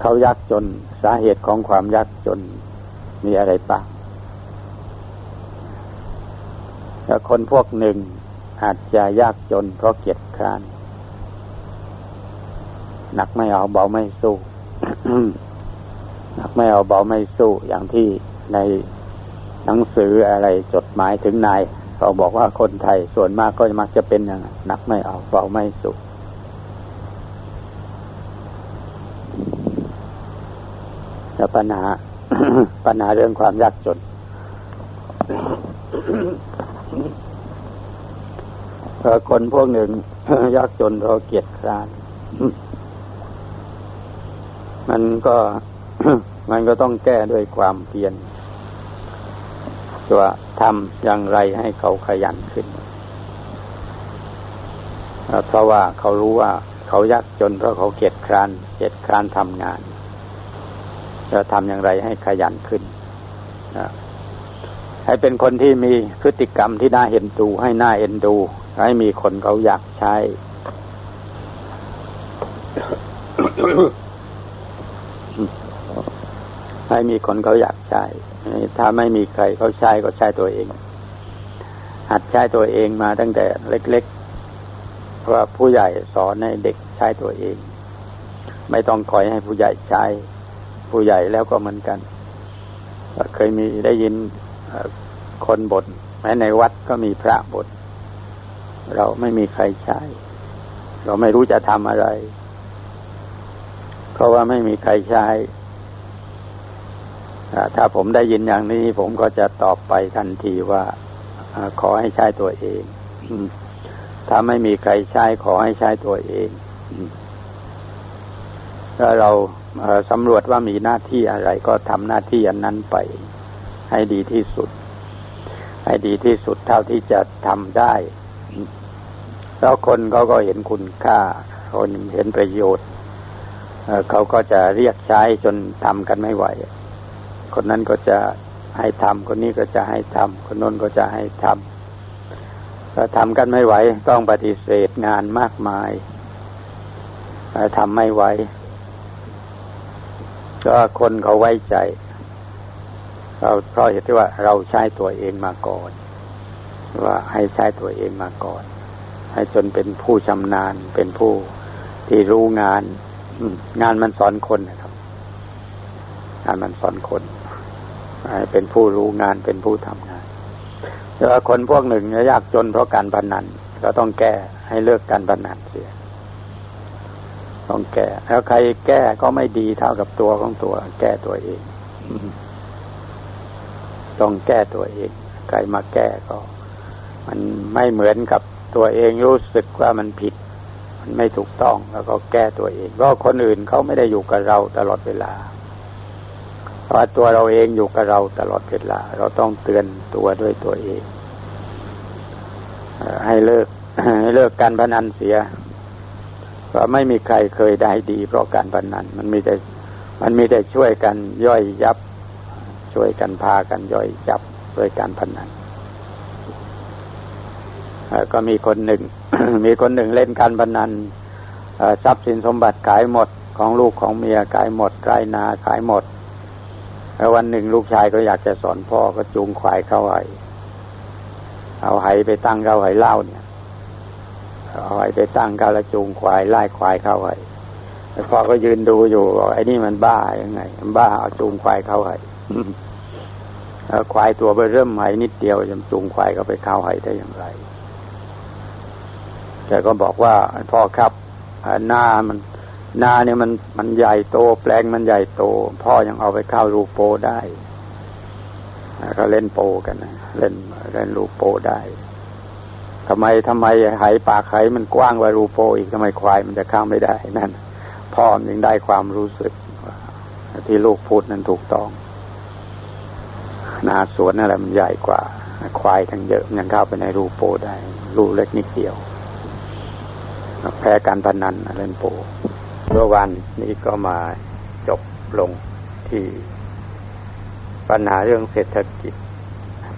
เขายากจน สาเหตุของความยากจนมีอะไรบ้างแล้วคนพวกหนึ่งอาจจะยากจนเพราะเกียจคร้านหนักไม่เอาเบาไม่สู้หนักไม่เอาเบาไม่สู้อย่างที่ในหนังสืออะไรจดหมายถึงนายเขาบอกว่าคนไทยส่วนมากก็มักจะเป็นอย่างหนักไม่เอาเบาไม่สู้ แล้วปัญหาปัญหาเรื่องความยากจนคนพวกหนึ่งยากจนเพราะเกียจคร้าน มันก็มันก็ต้องแก้ด้วยความเพียรตัวทำอย่างไรให้เขาขยันขึ้น เพราะว่าเขารู้ว่าเขายากจนเพราะเขาเกียจคร้าน เกียจคร้านทำงาน จะทำอย่างไรให้ขยันขึ้นให้เป็นคนที่มีพฤติกรรมที่น่าเห็นดูให้น่าเอ็นดู ให้มีคนเขาอยากใช้ ให้มีคนเขาอยากใช้ ถ้าไม่มีใครเขาใช้ก็ใช้ตัวเอง หัดใช้ตัวเองมาตั้งแต่เล็กๆ เพราะว่าผู้ใหญ่สอนให้เด็กใช้ตัวเอง ไม่ต้องคอยให้ผู้ใหญ่ใช้ ผู้ใหญ่แล้วก็เหมือนกัน เคยมีได้ยินคนบน่นแม้ในวัดก็มีพระบน่นเราไม่มีใครใช้ เราไม่รู้จะทำอะไร เพราะว่าไม่มีใครใช้ ถ้าผมได้ยินอย่างนี้ ผมก็จะตอบไปทันทีว่าขอให้ใช้ตัวเอง ถ้าไม่มีใครใช้ ขอให้ใช้ตัวเอง ถ้าเราสำรวจว่ามีหน้าที่อะไรก็ทำหน้าที่อันนั้นไป ให้ดีที่สุด ให้ดีที่สุดเท่าที่จะทำได้ แล้วคนเขาก็เห็นคุณค่า คนเห็นประโยชน์เขาก็จะเรียกใช้จนทำกันไม่ไหว คนนั้นก็จะให้ทำคนนี้ก็จะให้ทำคนน้นก็จะให้ทำถ้าทำกันไม่ไหว ต้องปฏิเสธงานมากมายทำไม่ไหว ก็คนเขาไว้ใจ เราเพราะเหตุที่ว่าเราใช้ตัวเองมาก่อน ว่าให้ใช้ตัวเองมาก่อน ให้จนเป็นผู้ชำนาญเป็นผู้ที่รู้งานงานมันสอนคนนะครับ งานมันสอนคนเป็นผู้รู้งานเป็นผู้ทำงานแต่ว่าคนพวกหนึ่งยากจนเพราะการพนันก็ต้องแก้ให้เลิกการพนันเสีย ต้องแก้ แล้วใครแก้ก็ไม่ดีเท่ากับตัวของตัว แก้ตัวเอง ต้องแก้ตัวเอง ใครมาแก้ก็ มันไม่เหมือนกับตัวเองรู้สึกว่ามันผิด มันไม่ถูกต้องแล้วก็แก้ตัวเอง ก็คนอื่นเขาไม่ได้อยู่กับเราตลอดเวลาเพราะตัวเราเองอยู่กับเราตลอดเวลา เราต้องเตือนตัวด้วยตัวเองให้เลิกให้เลิกการพนันเสีย เพราะไม่มีใครเคยได้ดี เพราะการพนันมันมีแต่มันมีแต่ช่วยกันย่อยยับ ช่วยกันพากันย่อยจับด้วยการพนันก็มีคนหนึ่ง มีคนหนึ่งเล่นการพนันทรัพย์สินสมบัติขายหมดของลูกของเมียขายหมดไรนาขายหมดแล้ววันหนึ่งลูกชายก็อยากจะสอนพ่อก็จูงควายเข้าไห้เอาไหไปตั้งเข้าไหเล่าเนี่ย เอาไหไปตั้งเข้าแล้วจูงควายไล่ควายเข้าไหพ่อก็ยืนดูอยู่ไอ้นี่มันบ้ายังไง มันบ้าเอาจูงควายเข้าไหควายตัวไปเริ่มไหนิดเดียวจะจูงควายก็ไปเข้าไหได้อย่างไร แต่ก็บอกว่าพ่อครับหน้ามันหน้าเนี่ยมันมันใหญ่โต แปลงมันใหญ่โต พ่อยังเอาไปเข้ารูโปได้ก็เล่นโปกันนะเล่นเล่นรูโปได้ ทำไมทำไมไหปากไหมันกว้างกว่ารูโปอีกทำไมควายมันจะข้าไม่ได้นั่นพ่อยังได้ความรู้สึก ที่ลูกพูดนั้นถูกต้อง นาสวนอะไรมันใหญ่กว่า ควายทั้งเยอะยังเข้าไปในรูโปได้ รูเล็กนิดเดียว แพ้การพนันเล่นโปเมื่อวันนี้ก็มาจบลงที่ปัญหาเรื่องเศรษฐกิจ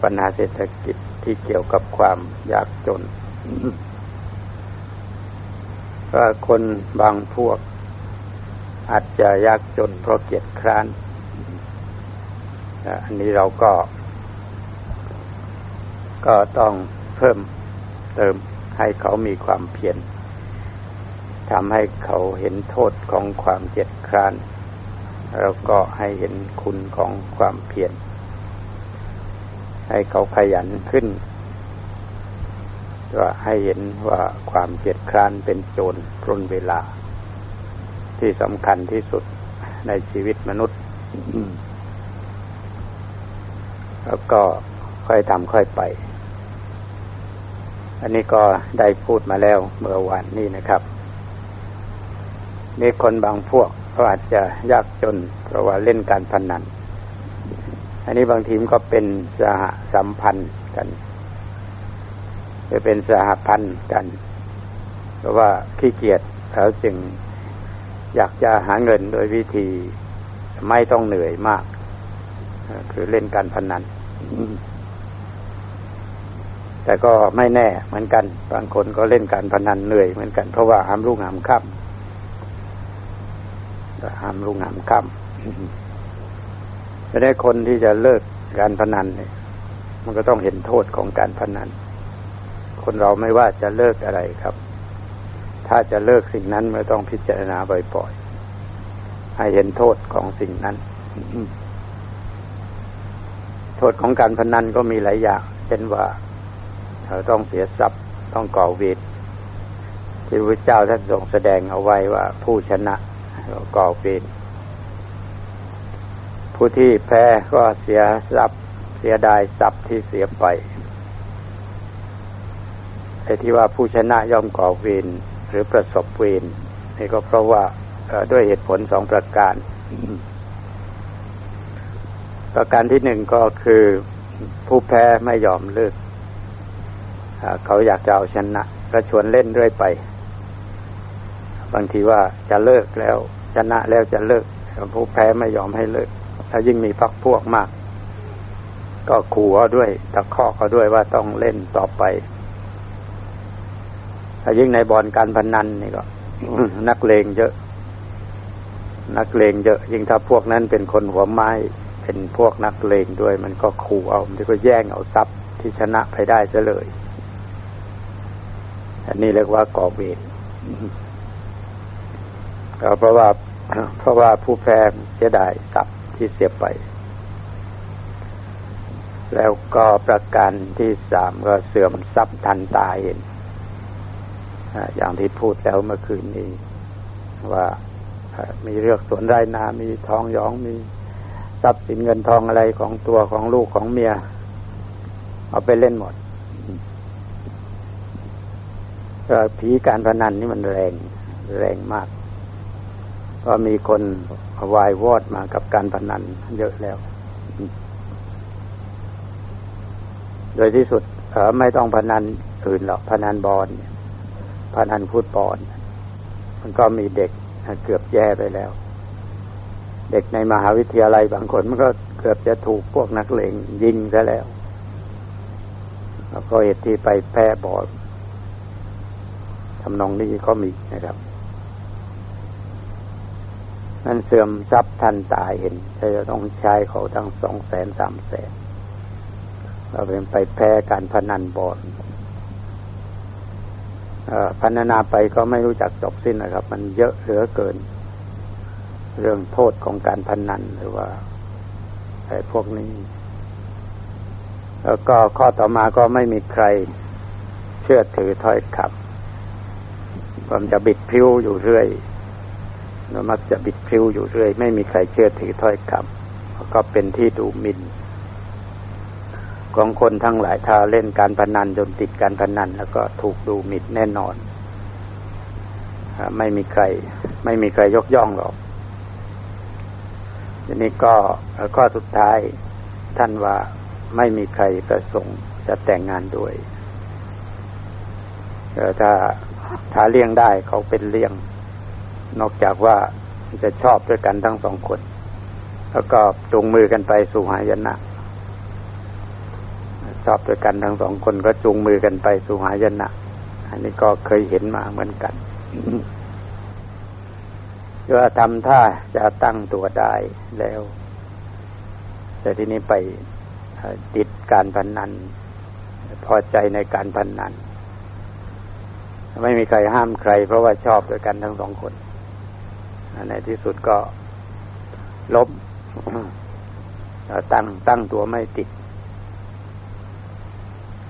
ปัญหาเศรษฐกิจที่เกี่ยวกับความยากจนก็คนบางพวก อาจจะยากจนเพราะเกียจคร้าน อันนี้เราก็ ก็ต้องเพิ่มเติมให้เขามีความเพียรทำให้เขาเห็นโทษของความเกียจคร้าน แล้วก็ให้เห็นคุณของความเพียร ให้เขาขยันขึ้นว่าให้เห็นว่าความเกียจคร้านเป็นโจรปล้นเวลา ที่สำคัญที่สุดในชีวิตมนุษย์ แล้วก็ค่อยทำค่อยไป อันนี้ก็ได้พูดมาแล้วเมื่อวานนี้นะครับมีคนบางพวกก็อาจจะยากจนเพราะว่าเล่นการพนนัน อันนี้บางทีมก็เป็นสหสัมพันธ์กันจะเป็นสหพันธ์กัน เพราะว่าขี้เกียจเขาจึงอยากจะหาเงินโดยวิธีไม่ต้องเหนื่อยมาก คือเล่นการพนนัน แต่ก็ไม่แน่เหมือนกัน บางคนก็เล่นการพนันเหนื่อยเหมือนกัน เพราะว่าหามรุ่งหามค่ำหามรุ่งหามค่ำ จะได้คนที่จะเลิกการพนันเนี่ย มันก็ต้องเห็นโทษของการพนัน คนเราไม่ว่าจะเลิกอะไรครับ ถ้าจะเลิกสิ่งนั้นไม่ต้องพิจารณาบ่อยๆให้เห็นโทษของสิ่งนั้นโทษของการพนันก็มีหลายอย่าง เช่นว่าเราต้องเสียทรัพย์ต้องก่อเวรที่พระเจ้าท่านทรงแสดงเอาไว้ว่าผู้ชนะก่อเวร ผู้ที่แพ้ก็เสียทรัพย์เสียดายทรัพย์ที่เสียไปไอ้ที่ว่าผู้ชนะย่อมก่อเวรหรือประสบเวรนี่ก็เพราะว่าด้วยเหตุผลสองประการ ประการที่หนึ่งก็คือผู้แพ้ไม่ยอมเลิกเขาอยากจะเอาชนะ ก็ชวนเล่นเรื่อยไป บางทีว่าจะเลิกแล้ว ชนะแล้วจะเลิกผู้แพ้ไม่ยอมให้เลิก ถ้ายิ่งมีพักพวกมาก ก็ขู่เขาด้วยตะคอกเขาด้วยว่าต้องเล่นต่อไป ถ้ายิ่งในบอลการพนนันนี่ก็นักเลงเยอะ นักเลงเยอะ ยิ่งถ้าพวกนั้นเป็นคนหัวไม้ เป็นพวกนักเลงด้วย มันก็ขู่เอา มันก็แย่งเอาทรัพย์ที่ชนะไปได้ซะเลย อันนี้เรียกว่าก่อเวรเพราะว่าเพราะว่าผู้แพ้เสียดายทรัพย ที่เสียไป แล้วก็ประการที่สามก็เสื่อมทรัพย์ทันตาเห็นอย่างที่พูดแล้วเมื่อคืนนี้ ว่ามีเรือกสวนไร่นา มีทองยองมีทรัพย์สินเงินทองอะไรของตัวของลูกของเมีย เอาไปเล่นหมดผีการพนันนี่มันแรง แรงมาก ก็มีคนวายวอดมากับการพนันเยอะแล้ว โดยที่สุดไม่ต้องพนันอื่นหรอกพนันบอลพนันฟุตบอลมันก็มีเด็กเกือบแย่ไปแล้ว เด็กในมหาวิทยาลัยบางคนมันก็เกือบจะถูกพวกนักเลงยิงซะแล้วแล้วก็เหตุที่ไปแพ้บอลทำนองนี้ก็มีนะครับ นั่นเสื่อมทรัพย์ทันตายเห็นจะต้องใช้เขาทั้งสองแสนสามแสนเราเป็นไปแพ้การพนันบอลพันนาไปก็ไม่รู้จักจบสิ้นนะครับ มันเยอะเหลือเกิน เรื่องโทษของการพนนันหรือว่าไอ้พวกนี้ แล้วก็ข้อต่อมาก็ไม่มีใครเชื่อถือถ้อยคำผมจะบิดพิ้วอยู่เรื่อย มักจะบิดพิ้วอยู่เรื่อย ไม่มีใครเชื่อถือถ้อยคำก็เป็นที่ดูหมิ่นของคนทั้งหลายถ้าเล่นการพนันจนติดการพนัน แล้วก็ถูกดูหมิ่นแน่นอน ไม่มีใคร ไม่มีใครยกย่องหรอกทีนี้ก็ข้อสุดท้ายท่านว่าไม่มีใครประสงค์จะแต่งงานด้วยถ้าถ้าเลี้ยงได้เขาเป็นเลี้ยง นอกจากว่าจะชอบด้วยกันทั้งสองคน แล้วก็จูงมือกันไปสู่หายนะชอบด้วยกันทั้งสองคนก็จูงมือกันไปสู่หายนะอันนี้ก็เคยเห็นมาเหมือนกันว่าทำท่าจะตั้งตัวได้แล้ว แต่ทีนี้ไปติดการพนนัน พอใจในการพนนัน ไม่มีใครห้ามใคร เพราะว่าชอบด้วยกันทั้งสองคน ในที่สุดก็ล้มตั้งตั้งตัวไม่ติด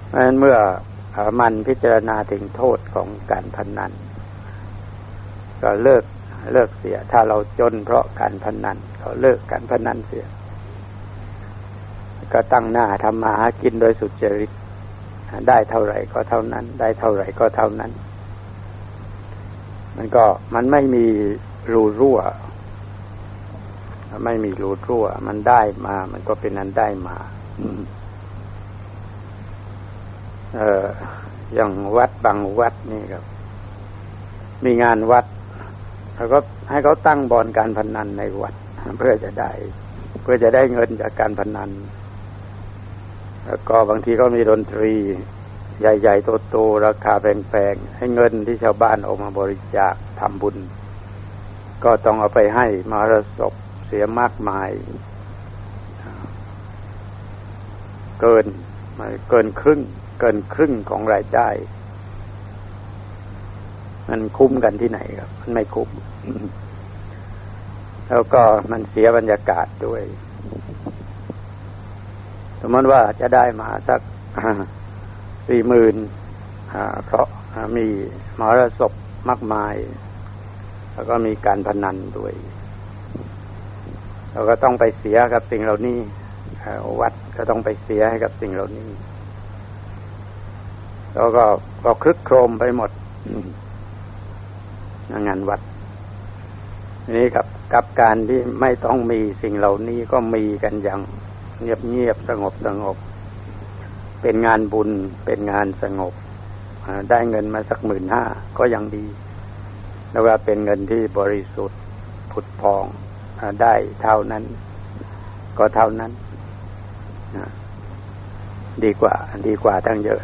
เพราะฉะนั้นเมื่อมันพิจารณาถึงโทษของการพนนัน ก็เลิกเลิกเสีย ถ้าเราจนเพราะการพนนันก็เลิกการพนนันเสีย ก็ตั้งหน้าทำมาหากินโดยสุจริตได้เท่าไหร่ก็เท่านั้น ได้เท่าไหร่ก็เท่านั้น มันก็มันไม่มี รูรั่ว ไม่มีรูรั่ว มันได้มา มันก็เป็นนั้นได้มาเอออย่างวัดบางวัดนี่ครับ มีงานวัดแล้วก็ให้เขาตั้งบอลการพนันในวัด เพื่อจะได้ เพื่อจะได้เงินจากการพนัน แล้วก็บางทีก็มีดนตรี ใหญ่ๆโตๆราคาแพงๆให้เงินที่ชาวบ้านออกมาบริจาคทำบุญ ก็ต้องเอาไปให้มารสพเสียมากมาย เกินเกินครึ่ง เกินครึ่งของรายได้มันคุ้มกันที่ไหนครับ มันไม่คุ้ม แล้วก็มันเสียบรรยากาศด้วย สมมติว่าจะได้มาสักสี่หมื่นเพราะมีมรสพมากมาย แล้วก็มีการพนันด้วย เราก็ต้องไปเสียกับสิ่งเหล่านี้วัดก็ต้องไปเสียให้กับสิ่งเหล่านี้แล้วก็ก็คลึกโครมไปหมดงานวัด นี้กับกับการที่ไม่ต้องมีสิ่งเหล่านี้ก็มีกันอย่างเงียบเงียบสงบสงบ เป็นงานบุญเป็นงานสงบได้เงินมาสักหมื่นห้าก็ยังดี แล้วว่าเป็นเงินที่บริสุทธิ์ผุดพองได้เท่านั้น ก็เท่านั้นดีกว่า ดีกว่าตั้งเยอะ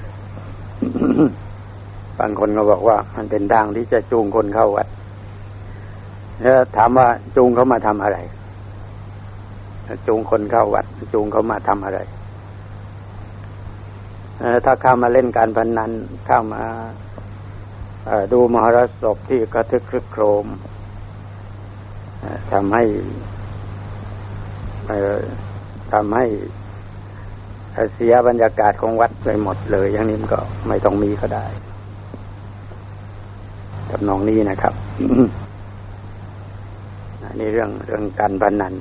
บางคนก็บอกว่า มันเป็นทางที่จะจูงคนเข้าวัดแล้วถามว่าจูงเขามาทำอะไร จูงคนเข้าวัด จูงเขามาทำอะไรถ้าเข้ามาเล่นการพนนันเข้ามา ดูมหรสพที่กระทึกครึกโครมทำให้ทำให้เสียบรรยากาศของวัดไปหมดเลย อย่างนี้มันก็ไม่ต้องมีก็ได้กับน้องนี้นะครับนี่เรื่องเรื่องการพนัน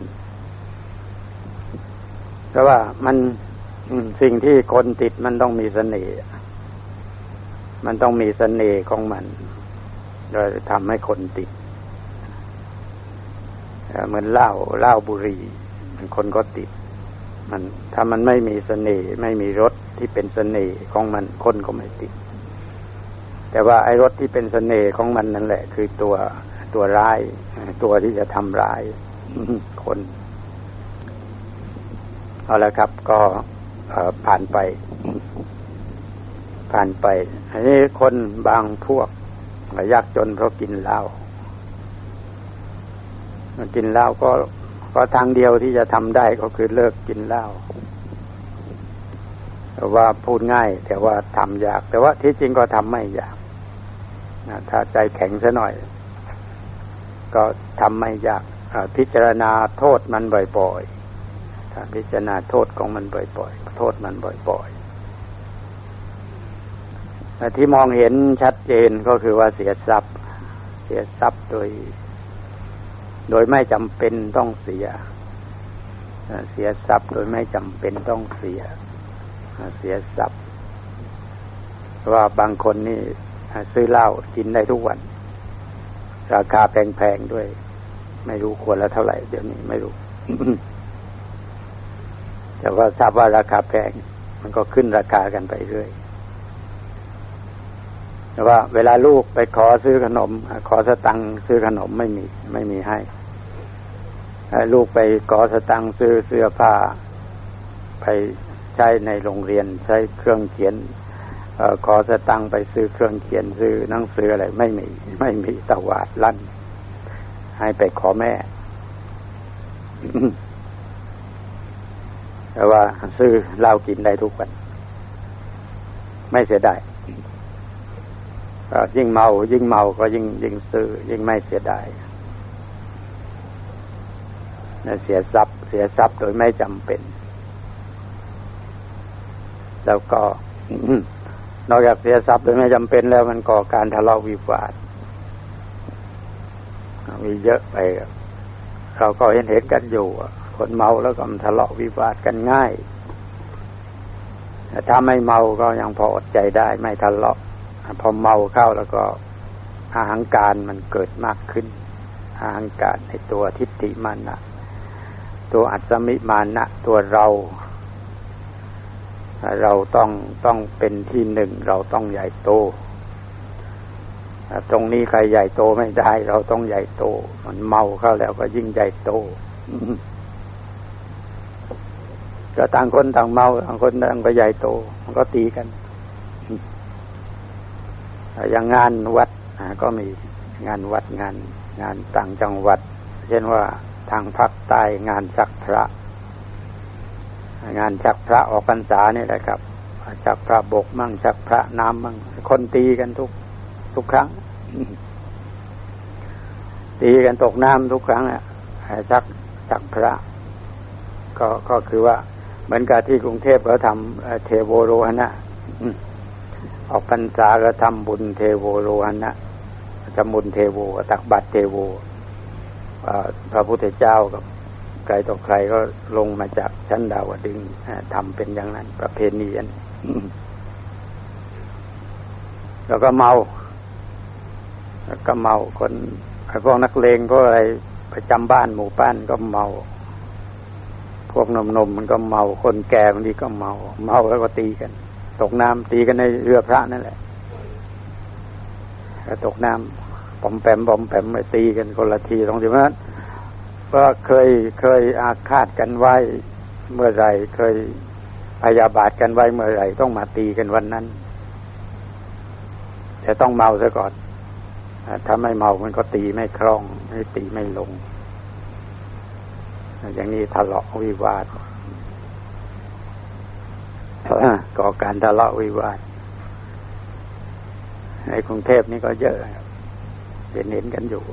เพราะว่ามันสิ่งที่คนติดมันต้องมีเสน่ห์ มันต้องมีเสน่ห์ของมันโดยทำให้คนติดเหมือนเหล้าเหล้าบุหรี่มันคนก็ติด มันถ้ามันไม่มีเสน่ห์ไม่มีรสที่เป็นเสน่ห์ของมันคนก็ไม่ติด แต่ว่าไอ้รถที่เป็นสเสน่ห์ของมันนั่นแหละ คือตัวตัวร้าย ตัวที่จะทำร้ายคนเอาละครับ ก็ผ่านไป ผ่านไป อันนี้คนบางพวกยากจนเพราะกินเหล้ากินเหล้าก็ก็ทางเดียวที่จะทำได้ก็คือเลิกกินเหล้าแต่ว่าพูดง่าย แต่ว่าทำยาก แต่ว่าที่จริงก็ทำไม่ยากถ้าใจแข็งซะหน่อย ก็ทำไม่ยากพิจารณาโทษมันบ่อยๆถ้าพิจารณาโทษของมันบ่อยๆโทษมันบ่อยๆ ที่มองเห็นชัดเจนก็คือว่าเสียทรัพย์ เสียทรัพย์โดย โดยไม่จำเป็นต้องเสีย เสียทรัพย์โดยไม่จำเป็นต้องเสีย เสียทรัพย์ว่าบางคนนี่ซื้อเหล้ากินได้ทุกวัน ราคาแพงๆด้วย ไม่รู้ควรละเท่าไหร่ เดี๋ยวนี้ไม่รู้ แต่ว่าทราบว่าราคาแพงมันก็ขึ้นราคากันไปเรื่อย แต่ว่าเวลาลูกไปขอซื้อขนม ขอสตังค์ซื้อขนมไม่มีไม่มีให้ลูกไปขอสตังค์ซื้อเสื้อผ้า ไปใช้ในโรงเรียนใช้เครื่องเขียนขอสตังไปซื้อเครื่องเขียนซื้อหนังสืออะไร ไม่มีไม่มีตวาดลั่น ให้ไปขอแม่ แต่ว่าซื้อเหล้ากินได้ทุกวัน ไม่เสียดาย ยิ่งเมา ยิ่งเมาก็ยิ่งยิ่งซื้อ ยิ่งไม่เสียดายเสียทรัพย์ เสียทรัพย์โดยไม่จำเป็น แล้วก็นอกจากเสียทรัพย์โดยไม่จำเป็นแล้วมันก่อการทะเลาะวิวาทมีเยอะไปเราก็เห็นเห็นกันอยู่คนเมาแล้วก็ทะเลาะวิวาทกันง่ายแต่ถ้าไม่เมาก็ยังพออดใจได้ไม่ทะเลาะ พอเมาเข้าแล้วก็อาหังการมันเกิดมากขึ้นอาหังการในตัวทิฏฐิมานะตัวอัศมิมานะตัวเรา เราต้องต้องเป็นที่หนึ่ง เราต้องใหญ่โตตรงนี้ใครใหญ่โตไม่ได้ เราต้องใหญ่โต มันเมาเข้าแล้วก็ยิ่งใหญ่โตก็ต่างคนต่างเมาต่างคนต่างไปใหญ่โต มันก็ตีกัน อย่างงานวัดก็มีงานวัดงาน งานต่างจังหวัด เช่นว่าทางภาคใต้งานชักพระ งานชักพระออกพรรษานี่แหละครับชักพระบกมั่งชักพระน้ำมั่งคนตีกันทุกทุกครั้ง ตีกันตกน้ำทุกครั้งอะชักชักพระ ก็ก็คือว่า เหมือนกับที่กรุงเทพเขาทำเทโวโรหนะ ออกพรรษาก็ทำบุญเทโวโรหนะทำบุญเทโวตักบาตรเทโวพระพุทธเจ้ากับใครต่อใครก็ลงมาจากชั้นดาวดึงทำเป็นอย่างนั้น ประเพณีอันแล้วก็เมา แล้วก็เมาคนพวกนักเลงพวกอะไรประจำบ้านหมู่บ้านก็เมา พวกนมนมมันก็เมา คนแก่บางทีก็เมา เมาแล้วก็ตีกัน ตกน้ำตีกันในเรือพระนั่นแหละตกน้ำปอมแปมปอมแปมไปตีกันคนละทีตรงที่นั้นก็เคยเคยอาฆาตกันไว้เมื่อไรเคยพยาบาทกันไว้เมื่อไรต้องมาตีกันวันนั้นแต่ต้องเมาซะก่อนถ้าไม่เมามันก็ตีไม่คล่องไม่ตีไม่ลง อย่างนี้ทะเลาะวิวาท ก่อการทะเลาะวิวาทในกรุงเทพนี่ก็เยอะเห็นเห็นกันอยู่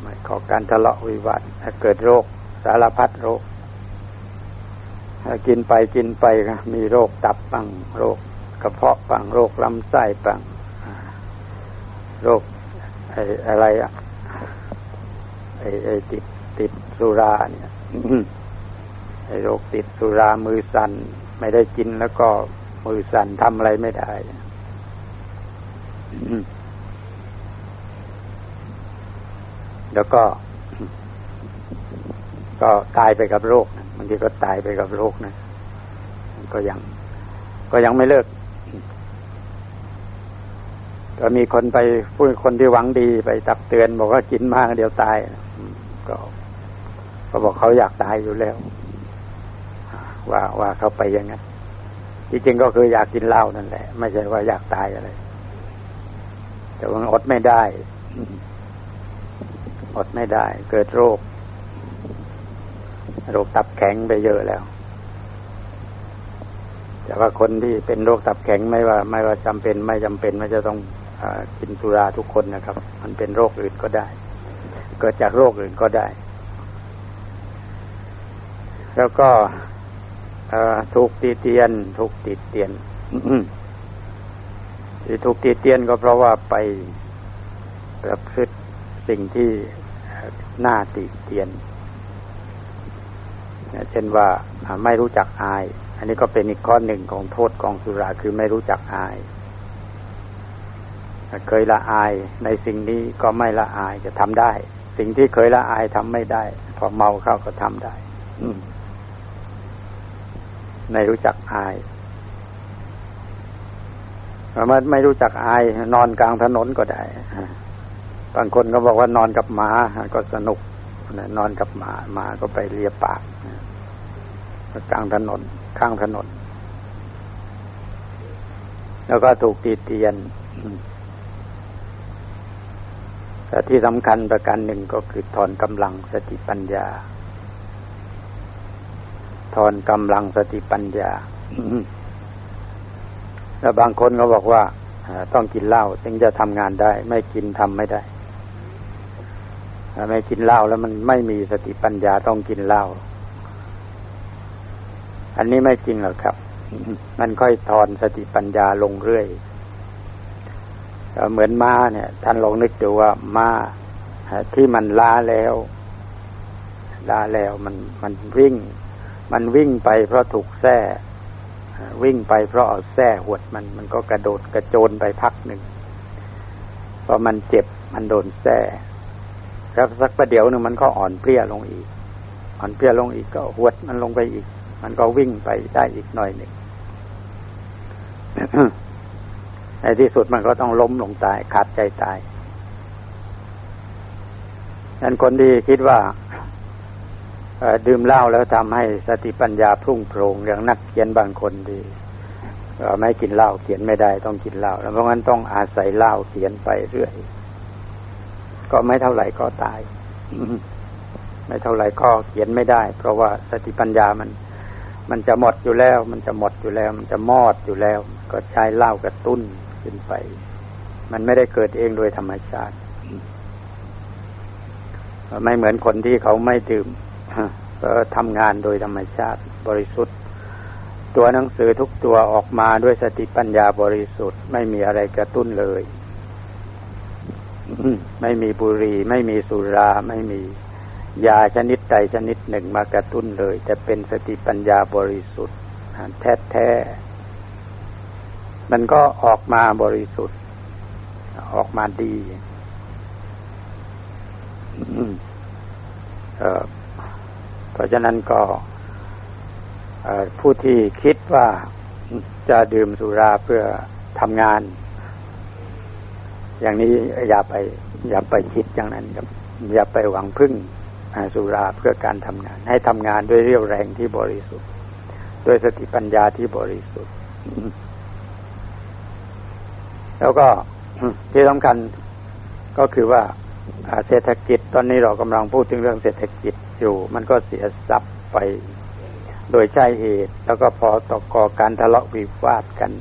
ไม่ขอการทะเลาะวิวาทเกิดโรคสารพัดโรคกินไปกินไปมีโรคตับบ้างโรคกระเพาะบ้างโรคลำไส้บ้างโรคไอ้อะไรอะไอ้ไอติดติดสุราเนี่ย โรคติดสุรามือสั่นไม่ได้กินแล้วก็มือสั่นทำอะไรไม่ได้แล้วก็ ก็ตายไปกับโรคบางทีก็ตายไปกับโรคนะก็ยัง ก็ยังไม่เลิก ก็มีคนไปพูดคนที่หวังดีไปตักเตือน บอกว่ากินมากเดี๋ยวตายก็เขาบอกเขาอยากตายอยู่แล้ว ว่าว่าเขาไปยังไงที่จริงก็คืออยากกินเหล้านั่นแหละ ไม่ใช่ว่าอยากตายอะไร แต่ว่าอดไม่ได้ อดไม่ได้ เกิดโรค โรคตับแข็งไปเยอะแล้ว แต่ว่าคนที่เป็นโรคตับแข็งไม่ว่า ไม่ว่าจำเป็น ไม่จำเป็นไม่จะต้องอกินสุราทุกคนนะครับ มันเป็นโรคอื่นก็ได้ เกิดจากโรคอื่นก็ได้ แล้วก็ ถูกตีเตียน ถูกติดเตียนที่ถูกตีเตียนก็เพราะว่าไปประพฤติสิ่งที่น้าติเตียนเช่นว่าไม่รู้จักอาย อันนี้ก็เป็นอีกข้อหนึ่งของโทษกองสุราคือไม่รู้จักอายเคยละอายในสิ่งนี้ก็ไม่ละอายจะทำได้ สิ่งที่เคยละอายทำไม่ได้ พอเมาเข้าก็ทำได้ ไม่รู้จักอายมันไม่รู้จักอาย นอนกลางถนนก็ได้บางคนก็บอกว่านอนกับหมาก็สนุกนอนกับหมาหมาก็ไปเลียปากกลางถนน ข้างถนน แล้วก็ถูกตีเตียนแต่ที่สำคัญประการหนึ่งก็คือถอนกำลังสติปัญญา ถอนกำลังสติปัญญา แล้วบางคนก็บอกว่าต้องกินเหล้าถึงจะทำงานได้ ไม่กินทำไม่ได้ไม่กินเหล้าแล้วมันไม่มีสติปัญญาต้องกินเหล้าอันนี้ไม่จริงหรอกครับ มันค่อยถอนสติปัญญาลงเรื่อยเหมือนม้าเนี่ย ท่านลองนึกดูว่าม้าที่มันล้าแล้วล้าแล้วมันมันวิ่ง มันวิ่งไปเพราะถูกแส้วิ่งไปเพราะเอาแส้หวดมัน มันก็กระโดดกระโจนไปพักหนึ่งพอมันเจ็บมันโดนแส้แล้วสักประเดี๋ยวหนึ่งมันก็อ่อนเพลียลงอีก อ่อนเพลียลงอีกก็หวดมันลงไปอีก มันก็วิ่งไปได้อีกหน่อยหนึ่งในที่สุดมันก็ต้องล้มลงตายขาดใจตายนั้นคนที่คิดว่า ดื่มเหล้าแล้วทำให้สติปัญญาพุ่งโพรงอย่างนักเขียนบางคนดีไม่กินเหล้าเขียนไม่ได้ต้องกินเหล้าแล้วเพราะงั้นต้องอาศัยเหล้าเขียนไปเรื่อย ก็ไม่เท่าไหร่ก็ตายไม่เท่าไหร่ก็เขียนไม่ได้ เพราะว่าสติปัญญามัน มันจะหมดอยู่แล้ว มันจะหมดอยู่แล้ว มันจะมอดอยู่แล้ว ก็ใช้เหล้ากระตุ้นขึ้นไป มันไม่ได้เกิดเองโดยธรรมชาติ ไม่เหมือนคนที่เขาไม่ดื่ม ทำงานโดยธรรมชาติบริสุทธิ์ ตัวหนังสือทุกตัวออกมาด้วยสติปัญญาบริสุทธิ์ ไม่มีอะไรกระตุ้นเลย ไม่มีบุหรี่ ไม่มีสุรา ไม่มียาชนิดใดชนิดหนึ่งมากระตุ้นเลยแต่เป็นสติปัญญาบริสุทธิ์แท้แท้มันก็ออกมาบริสุทธิ์ ออกมาดี เพราะฉะนั้นก็ผู้ที่คิดว่าจะดื่มสุราเพื่อทำงาน อย่างนี้อย่าไป อย่าไปคิดอย่างนั้นครับอย่าไปหวังพึ่งสุราเพื่อการทำงาน ให้ทำงานด้วยเรี่ยวแรงที่บริสุทธิ์ด้วยสติปัญญาที่บริสุทธิ์ แล้วก็ที่สำคัญก็คือว่า เศรษฐกิจตอนนี้เรากำลังพูดถึงเรื่องเศรษฐกิจอยู่ มันก็เสียทรัพย์ไป โดยใช่เหตุ แล้วก็พอตกกอการทะเลาะวิวาทกัน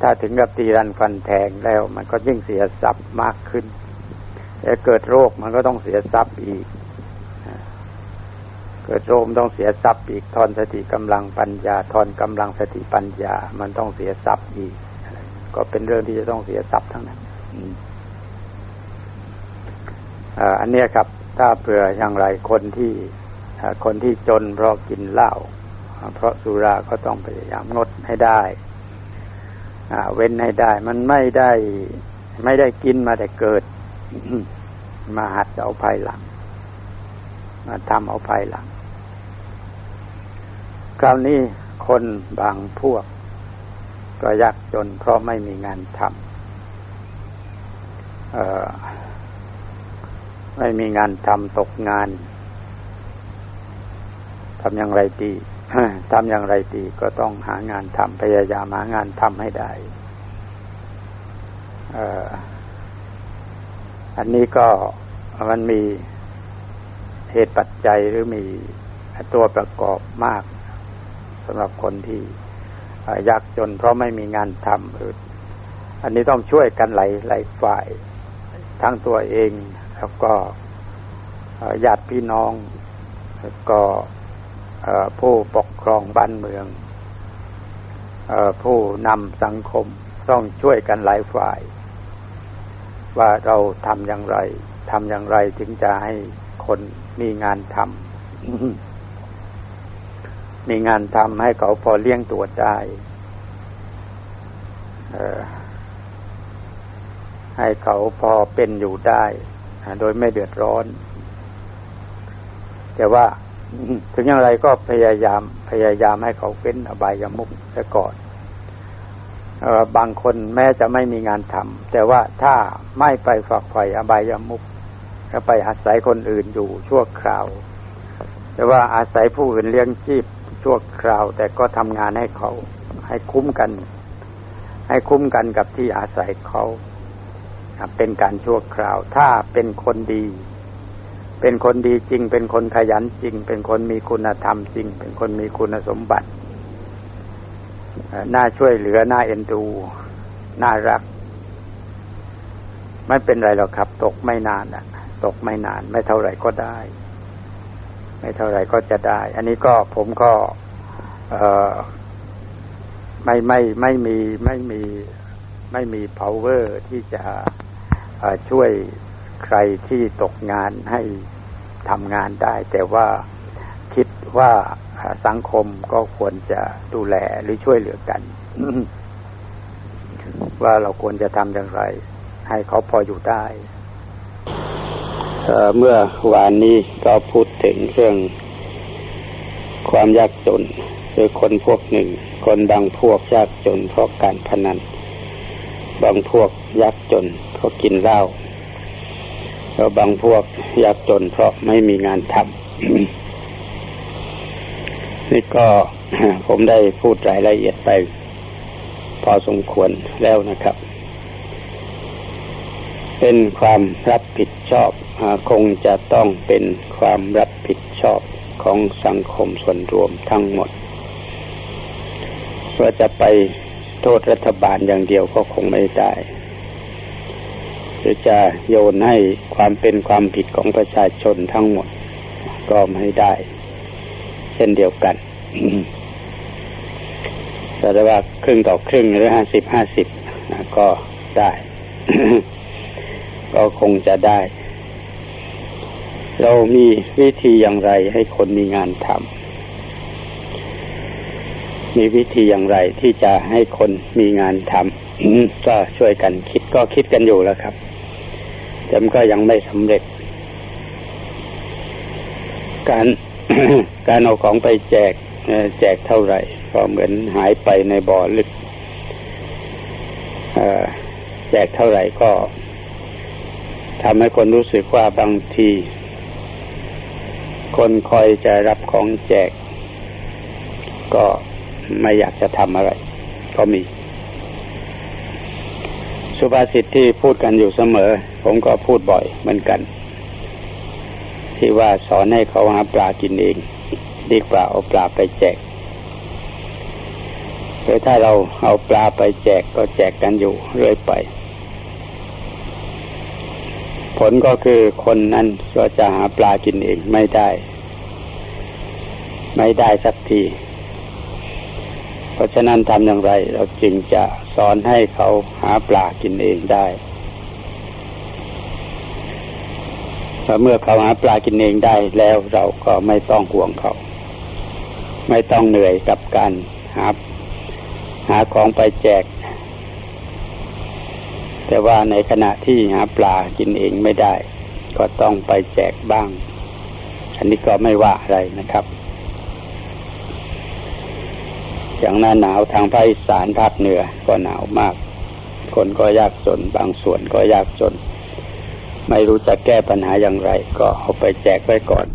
ถ้าถึงกับตีรันฟันแทงแล้ว มันก็ยิ่งเสียทรัพย์มากขึ้นแล้วเกิดโรคมันก็ต้องเสียทรัพย์อีก เกิดโรคต้องเสียทรัพย์อีกทอนสติกำลังปัญญาทอนกำลังสติปัญญา มันต้องเสียทรัพย์อีก ก็เป็นเรื่องที่จะต้องเสียทรัพย์ทั้งนั้น อันนี้ครับ ถ้าเผื่ออย่างไรคนที่คนที่จนเพราะกินเหล้าเพราะสุราก็ต้องพยายามงดให้ได้เว้นให้ได้ มันไม่ได้ไม่ได้กินมาแต่เกิด มาหัดเอาภายหลัง มาทำเอาภายหลัง คราวนี้คนบางพวก ก็ยากจนเพราะไม่มีงานทำ ไม่มีงานทำตกงานทำอย่างไรดีทำอย่างไรดีก็ต้องหางานทำพยายามหางานทำให้ได้อันนี้ก็มันมีเหตุปัจจัยหรือมีตัวประกอบมากสำหรับคนที่ยากจนเพราะไม่มีงานทำอันนี้ต้องช่วยกันหลายหลายฝ่าย ทั้งตัวเอง แล้วก็ญาติพี่น้องแล้วก็ผู้ปกครองบ้านเมืองผู้นำสังคมต้องช่วยกันหลายฝ่าย ว่าเราทำอย่างไรทำอย่างไรถึงจะให้คนมีงานทำมีงานทำให้เขาพอเลี้ยงตัวได้ให้เขาพอเป็นอยู่ได้ โดยไม่เดือดร้อน แต่ว่าถึงอย่างไรก็พยายาม พยายามให้เขาเป็นอบายามุกซะก่อนบางคนแม้จะไม่มีงานทำแต่ว่าถ้าไม่ไปฝักใฝ่อบายามุกก็ไปอาศัยคนอื่นอยู่ชั่วคราว แต่ว่าอาศัยผู้อื่นเลี้ยงชีพชั่วคราว แต่ก็ทำงานให้เขา ให้คุ้มกัน ให้คุ้มกันกับที่อาศัยเขา เป็นการชั่วคราว ถ้าเป็นคนดี เป็นคนดีจริง เป็นคนขยันจริง เป็นคนมีคุณธรรมจริง เป็นคนมีคุณสมบัติน่าช่วยเหลือน่าเอ็นดู น่ารัก ไม่เป็นไรหรอกครับ ตกไม่นานอะตกไม่นาน ไม่เท่าไหร่ก็ได้ ไม่เท่าไหร่ก็จะได้ อันนี้ก็ผมก็เออไม่ไม่ไม่มีไม่มีไม่มี power ที่จะ ช่วยใครที่ตกงานให้ทำงานได้ แต่ว่าคิดว่าสังคมก็ควรจะดูแลหรือช่วยเหลือกัน ว่าเราควรจะทำอย่างไร ให้เขาพออยู่ได้เมื่อวานนี้ก็พูดถึงเรื่องความยากจนคือคนพวกหนึ่ง คนบางพวกยากจนเพราะการพนัน บางพวกยากจนเพราะกินเหล้าแล้วบางพวกยากจนเพราะไม่มีงานทำนี่ก็ผมได้พูดรายละเอียดไป พอสมควรแล้วนะครับ เป็นความรับผิดชอบคงจะต้องเป็นความรับผิดชอบของสังคมส่วนรวมทั้งหมดว่าจะไป โทษรัฐบาลอย่างเดียวก็คงไม่ได้หรือจะโยนให้ความเป็นความผิดของประชาชนทั้งหมด ก็ไม่ได้ เช่นเดียวกันแต่ว่าครึ่งต่อครึ่งหรือห้าสิบห้าสิบก็ได้ ก็คงจะได้ เรามีวิธีอย่างไรให้คนมีงานทำ มีวิธีอย่างไรที่จะให้คนมีงานทำก็ช่วยกันคิดก็คิดกันอยู่แล้วครับแต่ก็ยังไม่สำเร็จ การการเอาของไปแจกแจกเท่าไหร่ ก็เหมือนหายไปในบ่อลึกแจกเท่าไหร่ก็ทำให้คนรู้สึกว่าบางที คนคอยจะรับของแจก ก็ ไม่อยากจะทำอะไร ก็มี สุภาษิตที่พูดกันอยู่เสมอ ผมก็พูดบ่อยเหมือนกัน ที่ว่าสอนให้เขาหาปลากินเอง ดีกว่าเอาปลาไปแจกหรือถ้าเราเอาปลาไปแจกก็แจกกันอยู่เรื่อยไป ผลก็คือคนนั้นก็จะหาปลากินเองไม่ได้ ไม่ได้สักที ราะฉะนั้นทำอย่างไร เราจึงจะสอนให้เขาหาปลากินเองได้เมื่อเขาหาปลากินเองได้แล้วเราก็ไม่ต้องห่วงเขา ไม่ต้องเหนื่อยกับการหาหาของไปแจก แต่ว่าในขณะที่หาปลากินเองไม่ได้ ก็ต้องไปแจกบ้าง อันนี้ก็ไม่ว่าอะไรนะครับ อย่างหน้าหนาวทางภาคอีสานภาคเหนือก็หนาวมาก คนก็ยากจนบางส่วนก็ยากจน ไม่รู้จะแก้ปัญหาอย่างไร ก็เอาไปแจกไว้ก่อน